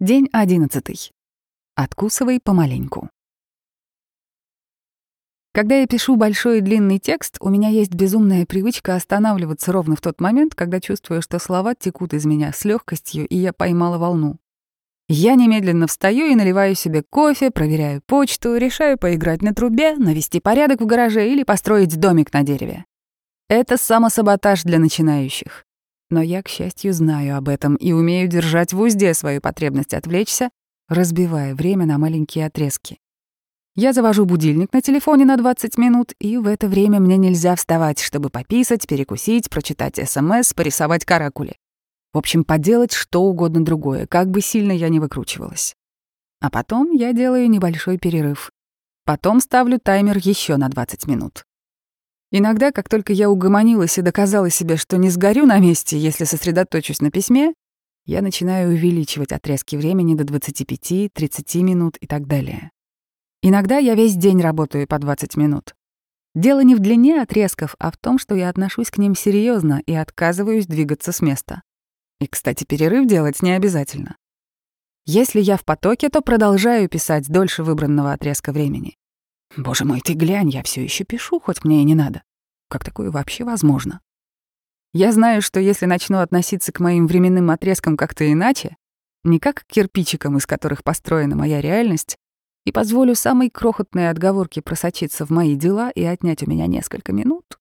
День одиннадцатый. Откусывай помаленьку. Когда я пишу большой и длинный текст, у меня есть безумная привычка останавливаться ровно в тот момент, когда чувствую, что слова текут из меня с легкостью, и я поймала волну. Я немедленно встаю и наливаю себе кофе, проверяю почту, решаю поиграть на трубе, навести порядок в гараже или построить домик на дереве. Это самосаботаж для начинающих. Но я, к счастью, знаю об этом и умею держать в узде свою потребность отвлечься, разбивая время на маленькие отрезки. Я завожу будильник на телефоне на 20 минут, и в это время мне нельзя вставать, чтобы пописать, перекусить, прочитать СМС, порисовать каракули. В общем, поделать что угодно другое, как бы сильно я не выкручивалась. А потом я делаю небольшой перерыв. Потом ставлю таймер еще на 20 минут. Иногда, как только я угомонилась и доказала себе, что не сгорю на месте, если сосредоточусь на письме, я начинаю увеличивать отрезки времени до 25, 30 минут и так далее. Иногда я весь день работаю по 20 минут. Дело не в длине отрезков, а в том, что я отношусь к ним серьезно и отказываюсь двигаться с места. И, кстати, перерыв делать не обязательно. Если я в потоке, то продолжаю писать дольше выбранного отрезка времени. Боже мой, ты глянь, я все еще пишу, хоть мне и не надо. Как такое вообще возможно? Я знаю, что если начну относиться к моим временным отрезкам как-то иначе, не как к кирпичикам, из которых построена моя реальность, и позволю самой крохотной отговорке просочиться в мои дела и отнять у меня несколько минут,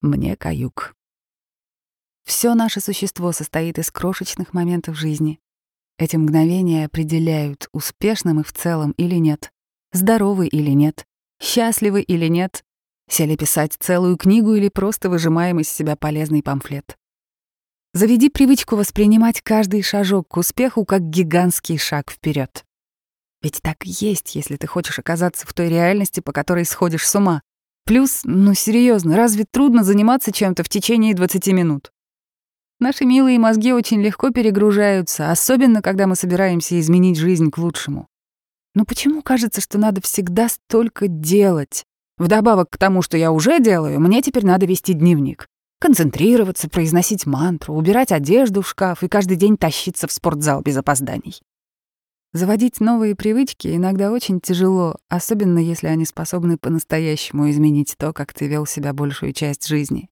мне каюк. Все наше существо состоит из крошечных моментов жизни. Эти мгновения определяют, успешным и в целом или нет, здоровы или нет, счастливы или нет, сели писать целую книгу или просто выжимаем из себя полезный памфлет. Заведи привычку воспринимать каждый шажок к успеху как гигантский шаг вперед. Ведь так и есть, если ты хочешь оказаться в той реальности, по которой сходишь с ума. Плюс, ну серьезно, разве трудно заниматься чем-то в течение 20 минут? Наши милые мозги очень легко перегружаются, особенно когда мы собираемся изменить жизнь к лучшему. Но почему кажется, что надо всегда столько делать? Вдобавок к тому, что я уже делаю, мне теперь надо вести дневник. Концентрироваться, произносить мантру, убирать одежду в шкаф и каждый день тащиться в спортзал без опозданий. Заводить новые привычки иногда очень тяжело, особенно если они способны по-настоящему изменить то, как ты вел себя большую часть жизни.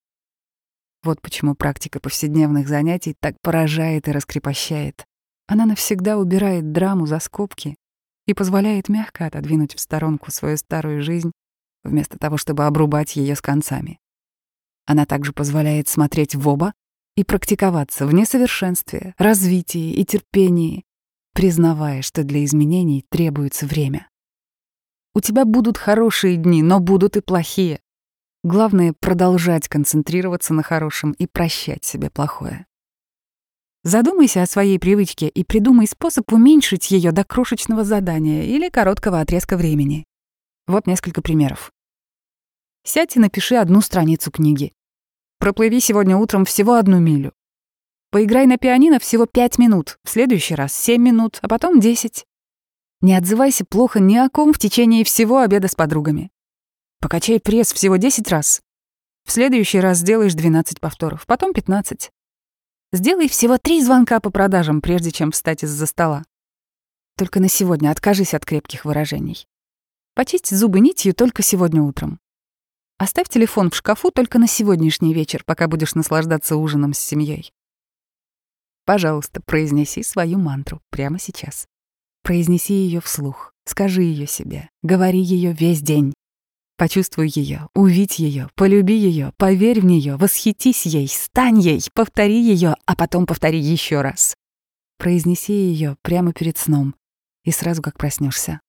Вот почему практика повседневных занятий так поражает и раскрепощает. Она навсегда убирает драму за скобки и позволяет мягко отодвинуть в сторонку свою старую жизнь, вместо того, чтобы обрубать ее с концами. Она также позволяет смотреть в оба и практиковаться в несовершенстве, развитии и терпении, признавая, что для изменений требуется время. У тебя будут хорошие дни, но будут и плохие. Главное — продолжать концентрироваться на хорошем и прощать себе плохое. Задумайся о своей привычке и придумай способ уменьшить ее до крошечного задания или короткого отрезка времени. Вот несколько примеров. Сядь и напиши одну страницу книги. Проплыви сегодня утром всего одну милю. Поиграй на пианино всего пять минут, в следующий раз семь минут, а потом десять. Не отзывайся плохо ни о ком в течение всего обеда с подругами. Покачай пресс всего десять раз. В следующий раз сделаешь 12 повторов, потом 15. Сделай всего три звонка по продажам, прежде чем встать из-за стола. Только на сегодня откажись от крепких выражений. Почисть зубы нитью только сегодня утром. Оставь телефон в шкафу только на сегодняшний вечер, пока будешь наслаждаться ужином с семьей. Пожалуйста, произнеси свою мантру прямо сейчас. Произнеси ее вслух, скажи ее себе, говори ее весь день. Почувствуй ее, увидь ее, полюби ее, поверь в нее, восхитись ей, стань ей, повтори ее, а потом повтори еще раз. Произнеси ее прямо перед сном и сразу как проснешься.